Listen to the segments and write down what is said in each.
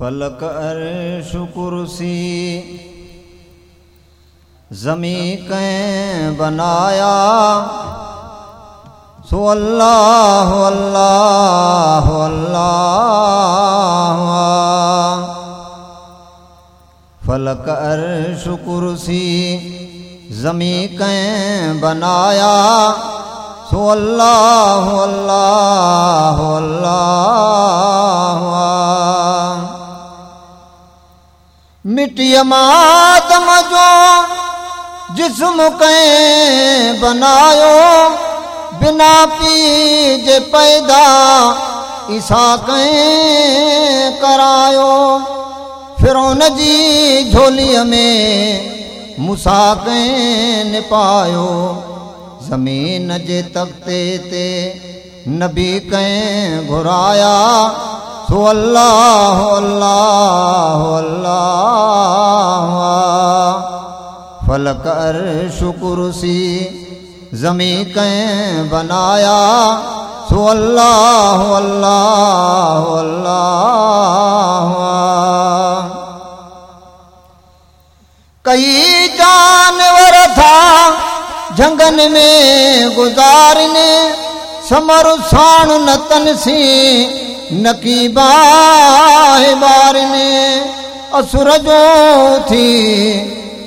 فلک عرش کرسی، زمیں کہیں بنایا۔ سو اللہ اللہ اللہ۔ فلک عرش کرسی، زمیں کہیں بنایا۔ سو اللہ اللہ اللہ۔ مٹی ماتم جو جسم کہیں بنایو بنا پیج پیدا عیسا کہیں کرایو فرون جی جھولی میں مسا کہیں نپایو زمین جے تختے تے، نبی کہیں گھرایا۔ سو اللہ اللہ اللہ فلک عرش کرسی زمیں کہیں بنایا، سو اللہ اللہ اللہ. کئی جانور تھا جنگن میں گزارنے، سمر سان نتن سی نکی باہ بارنے اسر جو تھی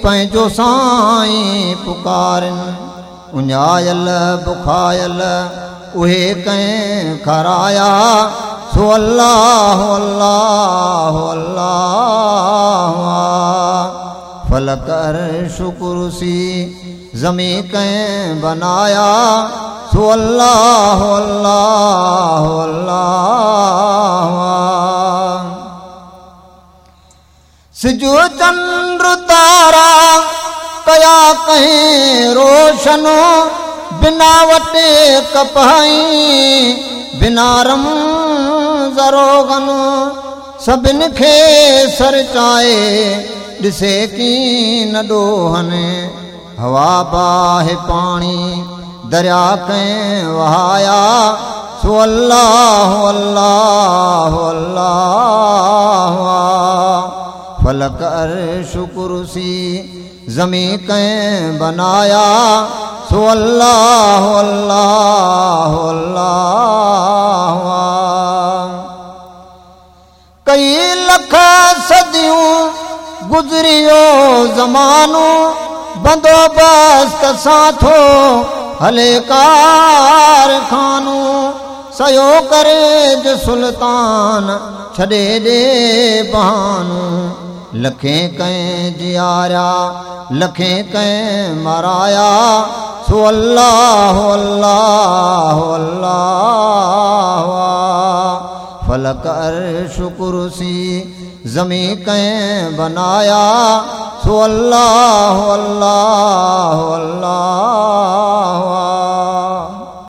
پنجو سائیں پکارن انجایل بخایل اوہے کہیں کھرایا سو اللہ اللہ اللہ۔ فلک زمیں کہیں بنایا۔ سو اللہ اللہ اللہ۔ سجو چندر تارا کیا کہیں روشن بنا وٹے کپائی بنا رم زروغن سبن کھے سر چائے ڈسے کی نڈوہن ہوا باہ پانی دریا کہیں وہایا سو اللہ اللہ اللہ فلک عرش کرسی زمیں کہیں بنایا سو اللہ اللہ اللہ کئی لکھ صدیوں گزریو زمانو بندوبست ساتھو ہلے کار خانو سیو کرے جو سلطان چھڑے دے بہانو لکھیں کہیں جیارا، لکھیں کہیں مرایا۔ سو اللہ اللہ اللہ۔ فلک عرش کرسی زمیں کہیں بنایا۔ سو اللہ اللہ اللہ۔